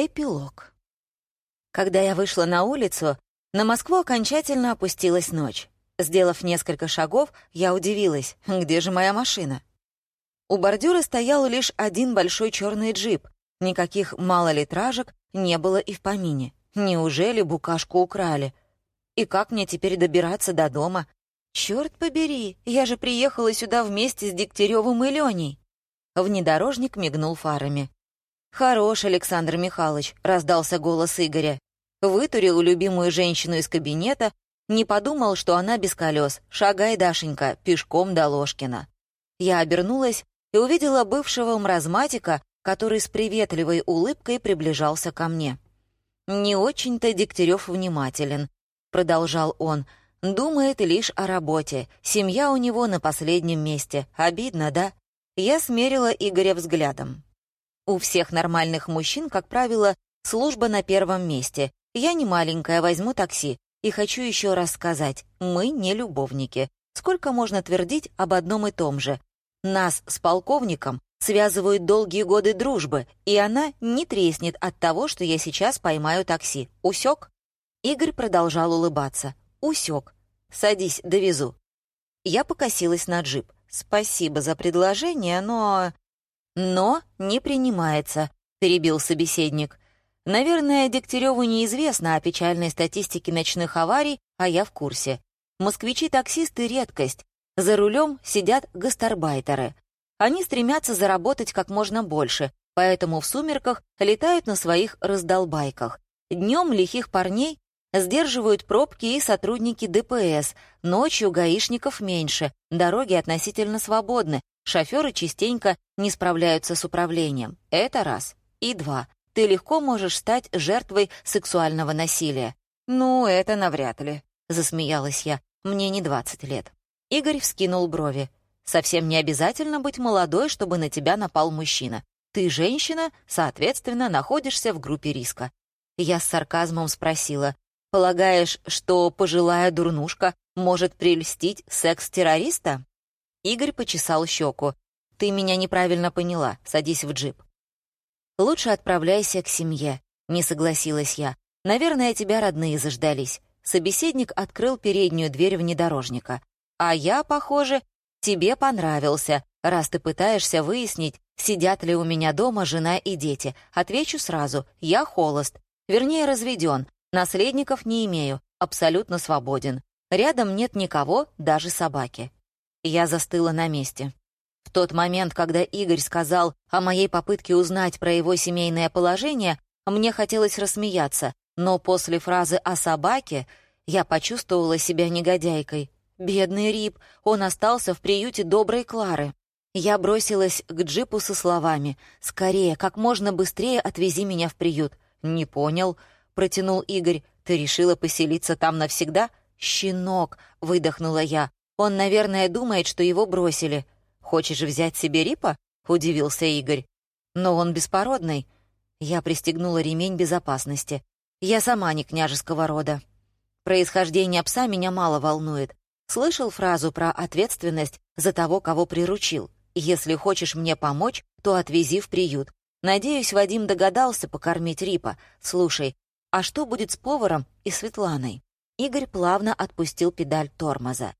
Эпилог. Когда я вышла на улицу, на Москву окончательно опустилась ночь. Сделав несколько шагов, я удивилась, где же моя машина? У бордюра стоял лишь один большой черный джип. Никаких малолитражек не было и в помине. Неужели букашку украли? И как мне теперь добираться до дома? Черт побери, я же приехала сюда вместе с Дегтяревым и Леней. Внедорожник мигнул фарами. «Хорош, Александр Михайлович», — раздался голос Игоря. Вытурил любимую женщину из кабинета, не подумал, что она без колес. «Шагай, Дашенька, пешком до Ложкина». Я обернулась и увидела бывшего мразматика, который с приветливой улыбкой приближался ко мне. «Не очень-то Дегтярев внимателен», — продолжал он. «Думает лишь о работе. Семья у него на последнем месте. Обидно, да?» Я смерила Игоря взглядом. У всех нормальных мужчин, как правило, служба на первом месте. Я не маленькая, возьму такси. И хочу еще раз сказать, мы не любовники. Сколько можно твердить об одном и том же? Нас с полковником связывают долгие годы дружбы, и она не треснет от того, что я сейчас поймаю такси. Усек? Игорь продолжал улыбаться. Усек. Садись, довезу. Я покосилась на джип. Спасибо за предложение, но... «Но не принимается», — перебил собеседник. «Наверное, Дегтяреву неизвестно о печальной статистике ночных аварий, а я в курсе. Москвичи-таксисты — редкость. За рулем сидят гастарбайтеры. Они стремятся заработать как можно больше, поэтому в сумерках летают на своих раздолбайках. Днем лихих парней сдерживают пробки и сотрудники ДПС, ночью гаишников меньше, дороги относительно свободны, Шоферы частенько не справляются с управлением. Это раз. И два. Ты легко можешь стать жертвой сексуального насилия. «Ну, это навряд ли», — засмеялась я. «Мне не 20 лет». Игорь вскинул брови. «Совсем не обязательно быть молодой, чтобы на тебя напал мужчина. Ты женщина, соответственно, находишься в группе риска». Я с сарказмом спросила. «Полагаешь, что пожилая дурнушка может прельстить секс-террориста?» Игорь почесал щеку. «Ты меня неправильно поняла. Садись в джип». «Лучше отправляйся к семье», — не согласилась я. «Наверное, тебя родные заждались». Собеседник открыл переднюю дверь внедорожника. «А я, похоже, тебе понравился, раз ты пытаешься выяснить, сидят ли у меня дома жена и дети. Отвечу сразу, я холост. Вернее, разведен. Наследников не имею, абсолютно свободен. Рядом нет никого, даже собаки. Я застыла на месте. В тот момент, когда Игорь сказал о моей попытке узнать про его семейное положение, мне хотелось рассмеяться, но после фразы о собаке я почувствовала себя негодяйкой. Бедный Рип, он остался в приюте доброй Клары. Я бросилась к джипу со словами «Скорее, как можно быстрее отвези меня в приют». «Не понял», — протянул Игорь. «Ты решила поселиться там навсегда?» «Щенок», — выдохнула я. Он, наверное, думает, что его бросили. Хочешь взять себе Рипа?» — удивился Игорь. «Но он беспородный». Я пристегнула ремень безопасности. Я сама не княжеского рода. Происхождение пса меня мало волнует. Слышал фразу про ответственность за того, кого приручил. «Если хочешь мне помочь, то отвези в приют». Надеюсь, Вадим догадался покормить Рипа. Слушай, а что будет с поваром и Светланой? Игорь плавно отпустил педаль тормоза.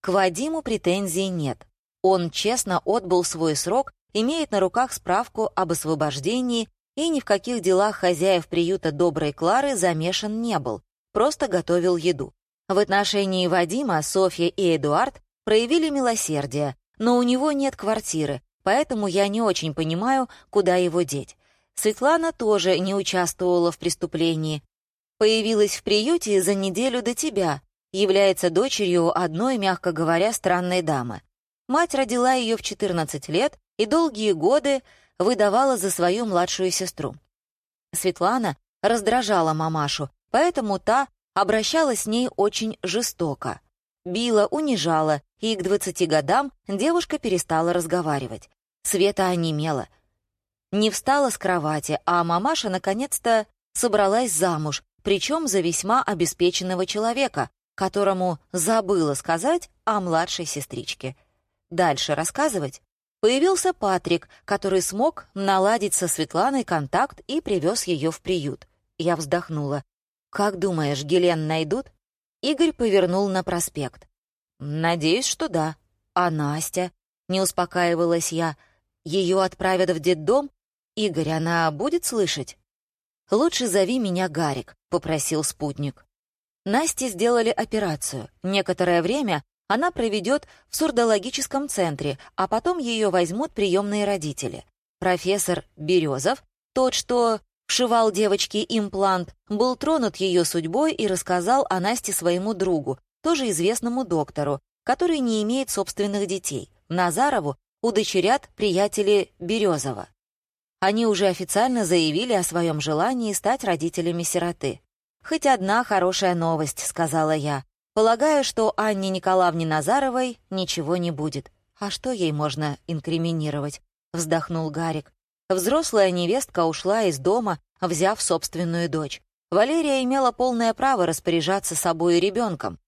К Вадиму претензий нет. Он честно отбыл свой срок, имеет на руках справку об освобождении и ни в каких делах хозяев приюта Доброй Клары замешан не был, просто готовил еду. В отношении Вадима Софья и Эдуард проявили милосердие, но у него нет квартиры, поэтому я не очень понимаю, куда его деть. Светлана тоже не участвовала в преступлении. Появилась в приюте за неделю до тебя, является дочерью одной, мягко говоря, странной дамы. Мать родила ее в 14 лет и долгие годы выдавала за свою младшую сестру. Светлана раздражала мамашу, поэтому та обращалась с ней очень жестоко. Била, унижала, и к 20 годам девушка перестала разговаривать. Света онемела. Не встала с кровати, а мамаша наконец-то собралась замуж, причем за весьма обеспеченного человека, которому забыла сказать о младшей сестричке. Дальше рассказывать? Появился Патрик, который смог наладить со Светланой контакт и привез ее в приют. Я вздохнула. «Как думаешь, Гелен найдут?» Игорь повернул на проспект. «Надеюсь, что да. А Настя?» Не успокаивалась я. «Ее отправят в детдом? Игорь, она будет слышать?» «Лучше зови меня Гарик», — попросил спутник. Насте сделали операцию. Некоторое время она проведет в сурдологическом центре, а потом ее возьмут приемные родители. Профессор Березов, тот, что вшивал девочке имплант, был тронут ее судьбой и рассказал о Насте своему другу, тоже известному доктору, который не имеет собственных детей. Назарову удочерят приятели Березова. Они уже официально заявили о своем желании стать родителями сироты. «Хоть одна хорошая новость», — сказала я. «Полагаю, что Анне Николаевне Назаровой ничего не будет». «А что ей можно инкриминировать?» — вздохнул Гарик. Взрослая невестка ушла из дома, взяв собственную дочь. Валерия имела полное право распоряжаться собой и ребенком.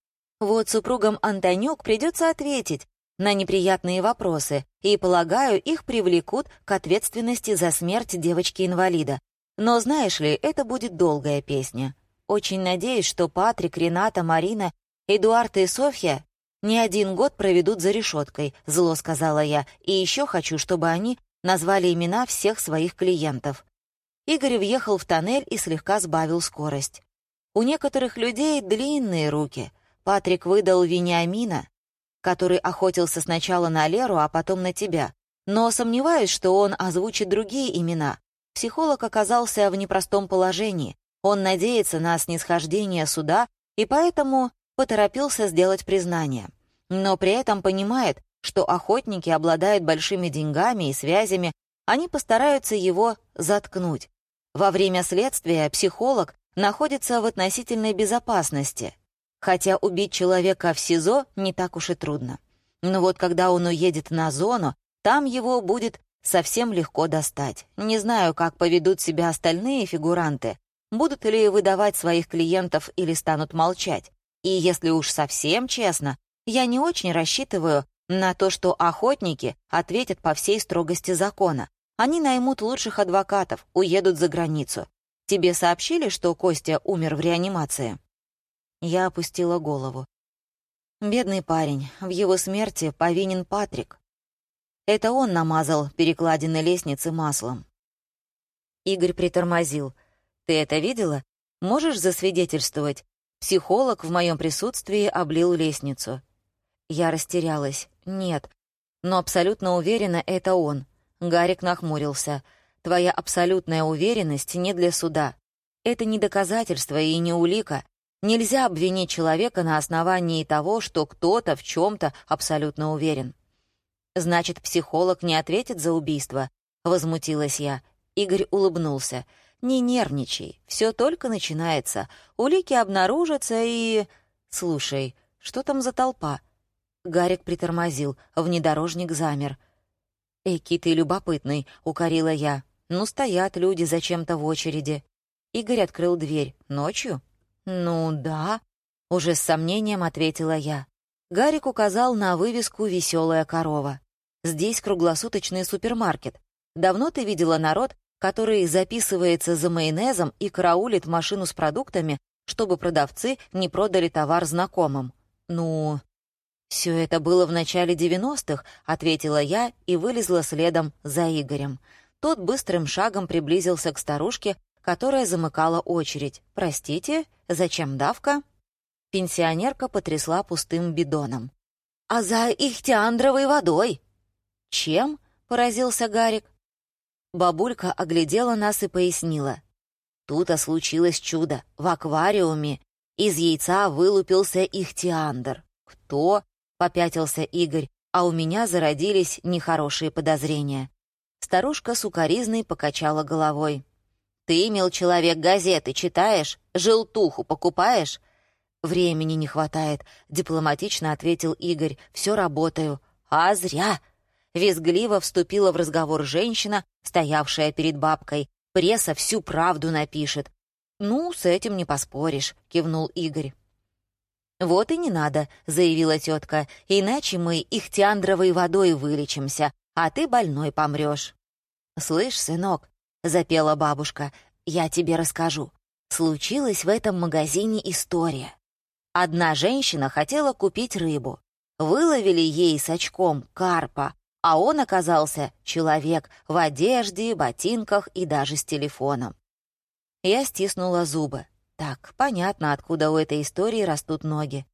Вот супругам Антонюк придется ответить на неприятные вопросы, и, полагаю, их привлекут к ответственности за смерть девочки-инвалида. Но, знаешь ли, это будет долгая песня. Очень надеюсь, что Патрик, Рената, Марина, Эдуард и Софья не один год проведут за решеткой, зло сказала я, и еще хочу, чтобы они назвали имена всех своих клиентов. Игорь въехал в тоннель и слегка сбавил скорость. У некоторых людей длинные руки. Патрик выдал Вениамина, который охотился сначала на Леру, а потом на тебя. Но сомневаюсь, что он озвучит другие имена. Психолог оказался в непростом положении. Он надеется на снисхождение суда и поэтому поторопился сделать признание. Но при этом понимает, что охотники обладают большими деньгами и связями, они постараются его заткнуть. Во время следствия психолог находится в относительной безопасности, хотя убить человека в СИЗО не так уж и трудно. Но вот когда он уедет на зону, там его будет совсем легко достать. Не знаю, как поведут себя остальные фигуранты, будут ли выдавать своих клиентов или станут молчать. И если уж совсем честно, я не очень рассчитываю на то, что охотники ответят по всей строгости закона. Они наймут лучших адвокатов, уедут за границу. Тебе сообщили, что Костя умер в реанимации?» Я опустила голову. Бедный парень, в его смерти повинен Патрик. Это он намазал перекладины лестницы маслом. Игорь притормозил. Ты это видела? Можешь засвидетельствовать? Психолог в моем присутствии облил лестницу. Я растерялась. Нет. Но абсолютно уверена, это он. Гарик нахмурился. Твоя абсолютная уверенность не для суда. Это не доказательство и не улика. Нельзя обвинить человека на основании того, что кто-то в чем-то абсолютно уверен. «Значит, психолог не ответит за убийство?» — возмутилась я. Игорь улыбнулся. «Не нервничай, все только начинается. Улики обнаружатся и...» «Слушай, что там за толпа?» Гарик притормозил, внедорожник замер. «Эки ты любопытный», — укорила я. «Ну, стоят люди зачем-то в очереди». Игорь открыл дверь. «Ночью?» «Ну, да», — уже с сомнением ответила я. Гарик указал на вывеску «Веселая корова». «Здесь круглосуточный супермаркет. Давно ты видела народ, который записывается за майонезом и караулит машину с продуктами, чтобы продавцы не продали товар знакомым. Ну, все это было в начале 90-х, ответила я и вылезла следом за Игорем. Тот быстрым шагом приблизился к старушке, которая замыкала очередь. «Простите, зачем давка?» Пенсионерка потрясла пустым бидоном. «А за ихтиандровой водой!» «Чем?» — поразился Гарик. Бабулька оглядела нас и пояснила. Тут-то случилось чудо. В аквариуме из яйца вылупился ихтиандр. Кто? Попятился Игорь, а у меня зародились нехорошие подозрения. Старушка сукоризной покачала головой. «Ты, мил человек, газеты читаешь? Желтуху покупаешь?» «Времени не хватает», — дипломатично ответил Игорь. «Все работаю». «А зря!» Визгливо вступила в разговор женщина, стоявшая перед бабкой. «Пресса всю правду напишет». «Ну, с этим не поспоришь», — кивнул Игорь. «Вот и не надо», — заявила тетка, «иначе мы ихтиандровой водой вылечимся, а ты больной помрешь. «Слышь, сынок», — запела бабушка, — «я тебе расскажу. Случилась в этом магазине история. Одна женщина хотела купить рыбу. Выловили ей с очком карпа, а он оказался человек в одежде, ботинках и даже с телефоном. Я стиснула зубы. Так, понятно, откуда у этой истории растут ноги.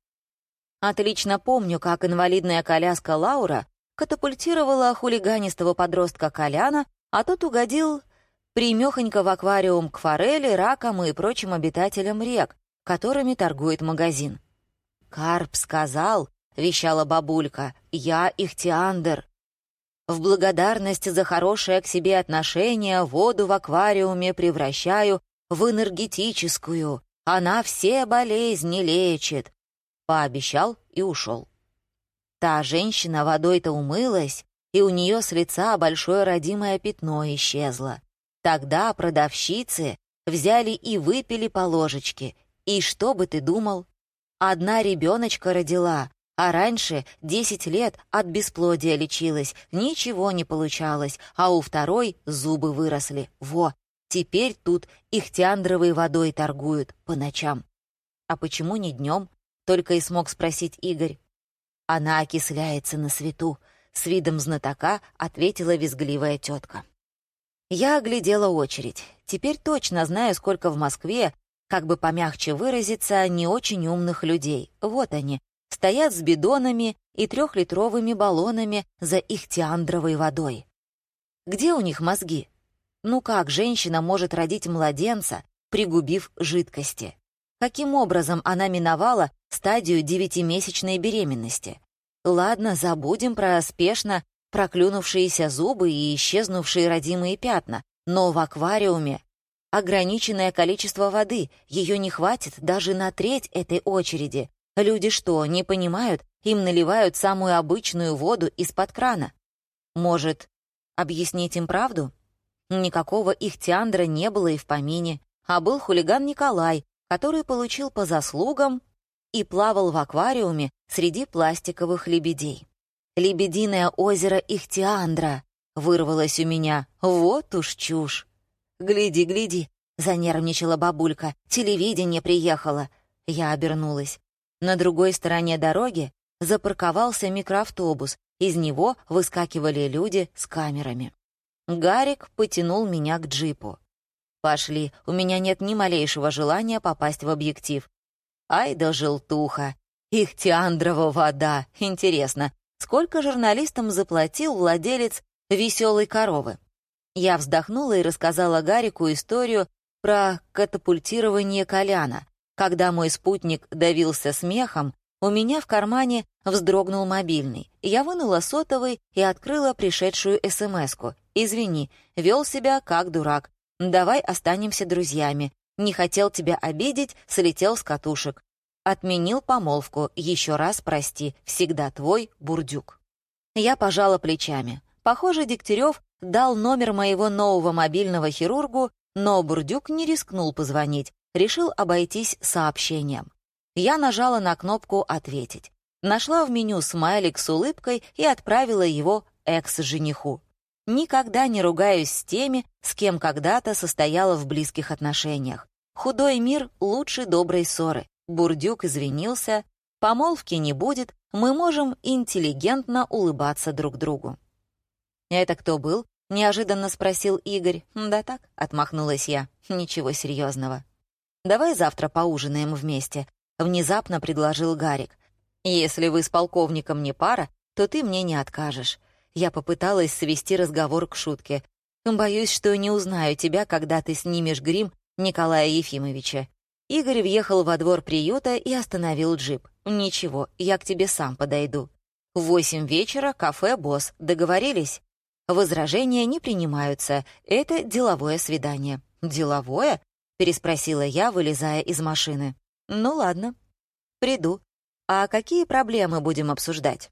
Отлично помню, как инвалидная коляска Лаура катапультировала хулиганистого подростка Коляна, а тот угодил примехонько в аквариум к форели, ракам и прочим обитателям рек, которыми торгует магазин. «Карп сказал», — вещала бабулька, — «я ихтиандр». В благодарность за хорошее к себе отношение воду в аквариуме превращаю в энергетическую. Она все болезни лечит. Пообещал и ушел. Та женщина водой-то умылась, и у нее с лица большое родимое пятно исчезло. Тогда продавщицы взяли и выпили по ложечке. И что бы ты думал? Одна ребеночка родила, а раньше десять лет от бесплодия лечилась, ничего не получалось, а у второй зубы выросли. Во, теперь тут ихтиандровой водой торгуют по ночам. А почему не днем? Только и смог спросить Игорь. Она окисляется на свету, с видом знатока ответила визгливая тетка. Я оглядела очередь. Теперь точно знаю, сколько в Москве, как бы помягче выразиться, не очень умных людей. Вот они, стоят с бидонами и трехлитровыми баллонами за ихтиандровой водой. Где у них мозги? Ну как женщина может родить младенца, пригубив жидкости? Каким образом она миновала стадию девятимесячной беременности? Ладно, забудем про спешно проклюнувшиеся зубы и исчезнувшие родимые пятна, но в аквариуме ограниченное количество воды, ее не хватит даже на треть этой очереди. Люди что, не понимают, им наливают самую обычную воду из-под крана? Может, объяснить им правду? Никакого их Тиандра не было и в помине, а был хулиган Николай, который получил по заслугам и плавал в аквариуме среди пластиковых лебедей. «Лебединое озеро Ихтиандра!» — вырвалось у меня. «Вот уж чушь!» «Гляди, гляди!» — занервничала бабулька. «Телевидение приехало!» Я обернулась. На другой стороне дороги запарковался микроавтобус. Из него выскакивали люди с камерами. Гарик потянул меня к джипу. «Пошли, у меня нет ни малейшего желания попасть в объектив». «Ай да желтуха! Ихтиандрова вода! Интересно, сколько журналистам заплатил владелец «Веселой коровы»?» Я вздохнула и рассказала Гарику историю про катапультирование Коляна. Когда мой спутник давился смехом, у меня в кармане вздрогнул мобильный. Я вынула сотовый и открыла пришедшую СМСку. «Извини, вел себя как дурак. Давай останемся друзьями. Не хотел тебя обидеть, слетел с катушек. Отменил помолвку. Еще раз прости. Всегда твой бурдюк». Я пожала плечами. Похоже, Дегтярев дал номер моего нового мобильного хирургу, но Бурдюк не рискнул позвонить, решил обойтись сообщением. Я нажала на кнопку «Ответить». Нашла в меню смайлик с улыбкой и отправила его экс-жениху. Никогда не ругаюсь с теми, с кем когда-то состояла в близких отношениях. Худой мир лучше доброй ссоры. Бурдюк извинился, помолвки не будет, мы можем интеллигентно улыбаться друг другу. «Это кто был?» — неожиданно спросил Игорь. «Да так», — отмахнулась я. «Ничего серьезного. «Давай завтра поужинаем вместе», — внезапно предложил Гарик. «Если вы с полковником не пара, то ты мне не откажешь». Я попыталась свести разговор к шутке. «Боюсь, что не узнаю тебя, когда ты снимешь грим Николая Ефимовича». Игорь въехал во двор приюта и остановил джип. «Ничего, я к тебе сам подойду». Восемь вечера кафе «Босс». Договорились? Возражения не принимаются. Это деловое свидание. «Деловое?» — переспросила я, вылезая из машины. «Ну ладно. Приду. А какие проблемы будем обсуждать?»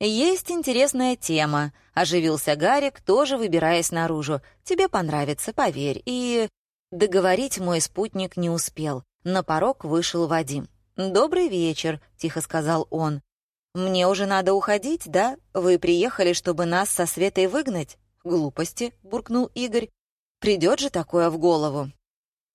«Есть интересная тема», — оживился Гарик, тоже выбираясь наружу. «Тебе понравится, поверь». И... Договорить мой спутник не успел. На порог вышел Вадим. «Добрый вечер», — тихо сказал он. мне уже надо уходить, да? Вы приехали, чтобы нас со Светой выгнать?» «Глупости», — буркнул Игорь. «Придет же такое в голову».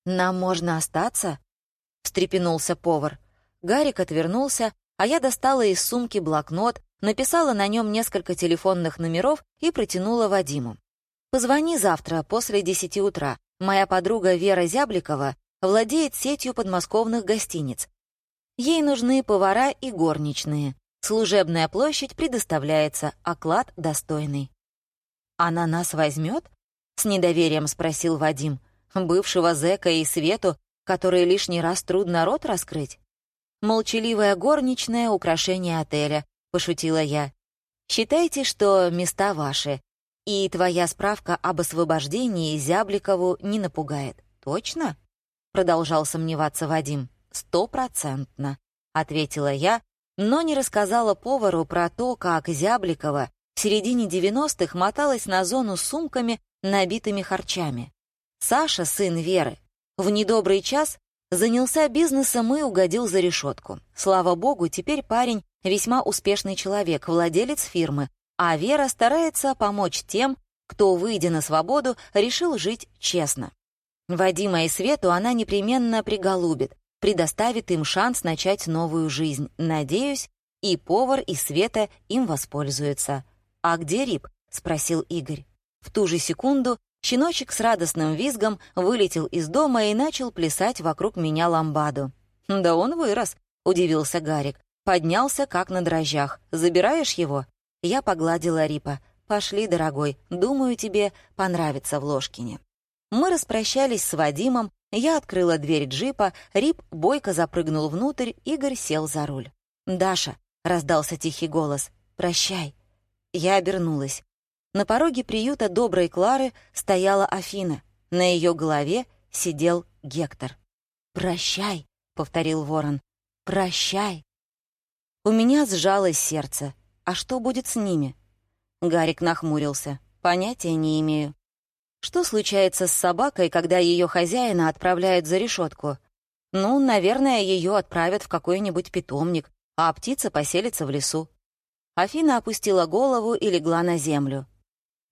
«Нам можно остаться?» — встрепенулся повар. Гарик отвернулся, а я достала из сумки блокнот, написала на нем несколько телефонных номеров и протянула Вадиму. «Позвони завтра после десяти утра. Моя подруга Вера Зябликова владеет сетью подмосковных гостиниц. Ей нужны повара и горничные. Служебная площадь предоставляется, оклад достойный. «Она нас возьмет?» — с недоверием спросил Вадим. «Бывшего зэка и Свету, который лишний раз трудно рот раскрыть?» «Молчаливая горничная — украшение отеля», — пошутила я. «Считайте, что места ваши, и твоя справка об освобождении Зябликову не напугает. Точно?» — продолжал сомневаться Вадим. «Стопроцентно», — ответила я, но не рассказала повару про то, как Зябликова в середине 90-х моталась на зону с сумками, набитыми харчами. Саша, сын Веры, в недобрый час занялся бизнесом и угодил за решетку. Слава богу, теперь парень весьма успешный человек, владелец фирмы, а Вера старается помочь тем, кто, выйдя на свободу, решил жить честно. Вадима и Свету она непременно приголубит, предоставит им шанс начать новую жизнь. Надеюсь, и повар, и Света им воспользуются. «А где Рип?» — спросил Игорь. В ту же секунду щеночек с радостным визгом вылетел из дома и начал плясать вокруг меня ламбаду. «Да он вырос», — удивился Гарик. Поднялся, как на дрожжах. «Забираешь его?» Я погладила Рипа. «Пошли, дорогой, думаю, тебе понравится в Ложкине». Мы распрощались с Вадимом, я открыла дверь джипа, Рип бойко запрыгнул внутрь, Игорь сел за руль. «Даша», — раздался тихий голос, — «прощай». Я обернулась. На пороге приюта доброй Клары стояла Афина. На ее голове сидел Гектор. «Прощай», — повторил ворон, — «прощай». У меня сжалось сердце. А что будет с ними? Гарик нахмурился. Понятия не имею. Что случается с собакой, когда ее хозяина отправляют за решетку? Ну, наверное, ее отправят в какой-нибудь питомник, а птица поселится в лесу. Афина опустила голову и легла на землю.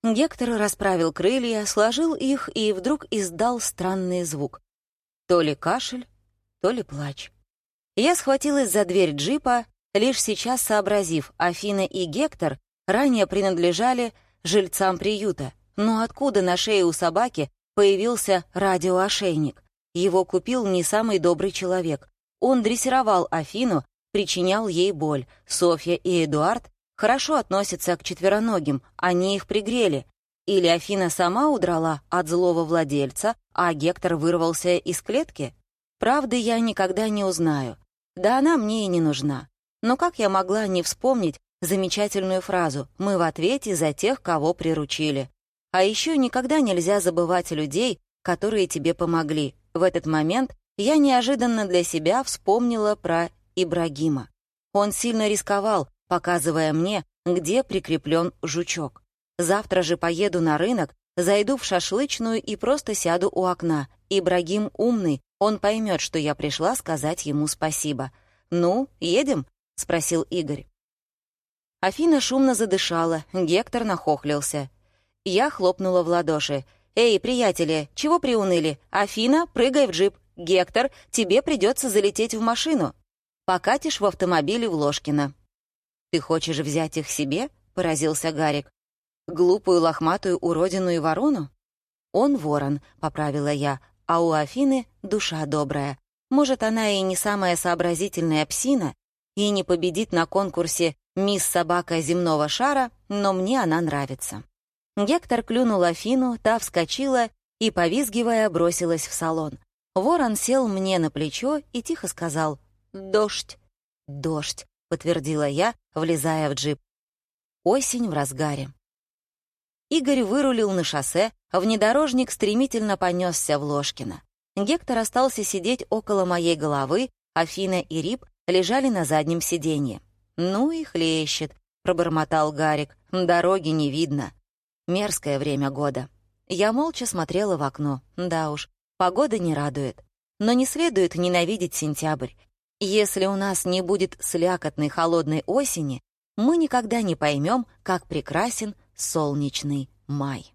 Гектор расправил крылья, сложил их и вдруг издал странный звук. То ли кашель, то ли плач. Я схватилась за дверь джипа, лишь сейчас сообразив, Афина и Гектор ранее принадлежали жильцам приюта. Но откуда на шее у собаки появился радиоошейник? Его купил не самый добрый человек. Он дрессировал Афину, причинял ей боль. Софья и Эдуард хорошо относятся к четвероногим, они их пригрели. Или Афина сама удрала от злого владельца, а Гектор вырвался из клетки? Правды я никогда не узнаю. Да она мне и не нужна. Но как я могла не вспомнить замечательную фразу «Мы в ответе за тех, кого приручили». А еще никогда нельзя забывать людей, которые тебе помогли. В этот момент я неожиданно для себя вспомнила про Ибрагима. Он сильно рисковал, показывая мне, где прикреплен жучок. Завтра же поеду на рынок, зайду в шашлычную и просто сяду у окна. Ибрагим умный, он поймет, что я пришла сказать ему спасибо. «Ну, едем?» — спросил Игорь. Афина шумно задышала, Гектор нахохлился. Я хлопнула в ладоши. «Эй, приятели, чего приуныли? Афина, прыгай в джип. Гектор, тебе придется залететь в машину. Покатишь в автомобиле в Ложкино». «Ты хочешь взять их себе?» — поразился Гарик. «Глупую лохматую уродину и ворону?» «Он ворон», — поправила я, «а у Афины душа добрая. Может, она и не самая сообразительная псина, и не победит на конкурсе «Мисс Собака земного шара», но мне она нравится». Гектор клюнул Афину, та вскочила и, повизгивая, бросилась в салон. Ворон сел мне на плечо и тихо сказал «Дождь». «Дождь», — подтвердила я, влезая в джип. Осень в разгаре. Игорь вырулил на шоссе, а внедорожник стремительно понесся в Ложкино. Гектор остался сидеть около моей головы, Афина и Рип лежали на заднем сиденье. «Ну и хлещет», — пробормотал Гарик, — «дороги не видно». Мерзкое время года. Я молча смотрела в окно. Да уж, погода не радует. Но не следует ненавидеть сентябрь. Если у нас не будет слякотной холодной осени, мы никогда не поймем, как прекрасен солнечный май.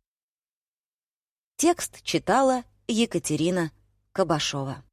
Текст читала Екатерина Кабашова.